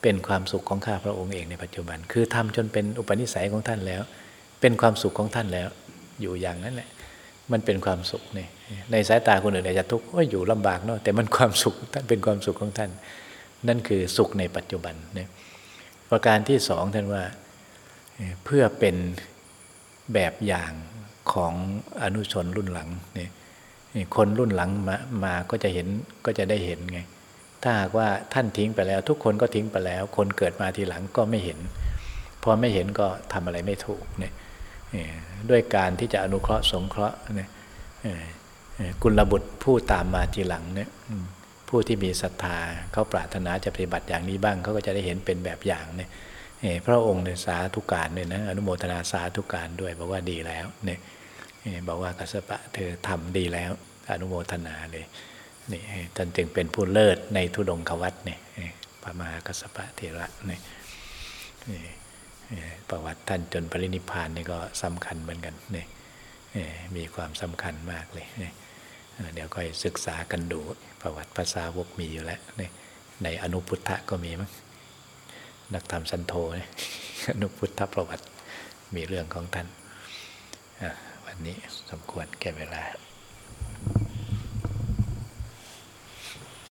Speaker 1: เป็นความสุขของข้าพระองค์เองในปัจจุบัน คือทำจนเป็นอุปนิสัยของท่านแล้ว เป็นความสุขของท่านแล้ว อยู่อย่างนั้นแหละ มันเป็นความสุขนี่ในสายตาคนอื่นอาจจะทุกข์ว่าอยู่ลำบากเนาะแต่มันความสุขท่านเป็นความสุขของท่าน นั่นคือสุขในปัจจุบันเนี่ยประการที่สองท่านว่าเพื่อเป็นแบบอย่างของอนุชนรุ่นหลังเนี่ยคนรุ่นหลังมามาก็จะเห็นก็จะได้เห็นไง ถ้าหากว่าท่านทิ้งไปแล้ว ทุกคนก็ทิ้งไปแล้ว คนเกิดมาทีหลังก็ไม่เห็น พอไม่เห็นก็ทำอะไรไม่ถูกเนี่ยด้วยการที่จะอนุเคราะห์สงเคราะห์เนี่ยกุลบุตรผู้ตามมาทีหลังเนี่ยผู้ที่มีศรัทธาเขาปรารถนาจะปฏิบัติอย่างนี้บ้างเขาก็จะได้เห็นเป็นแบบอย่างเนี่ยพระองค์ในสาธุการเนี่ยนะอนุโมทนาสาธุการด้วยบอกว่าดีแล้วเนี่ยบอกว่ากัสปะเธอทำดีแล้ว อนุโมทนาเลย นี่ท่านจึงเป็นผู้เลิศในทุดงควัตเนี่ยพระมหากัสปะเทระเนี่ยประวัติท่านจนปรินิพานนี่ก็สำคัญเหมือนกันเนี่ยมีความสำคัญมากเลยเดี๋ยวก็ศึกษากันดูประวัติภาษาวกมีอยู่แล้วในอนุพุทธะก็มีมั้งนักธรรมสันโธอนุพุทธประวัติมีเรื่องของท่านวันนี้สมควรแก่เวลา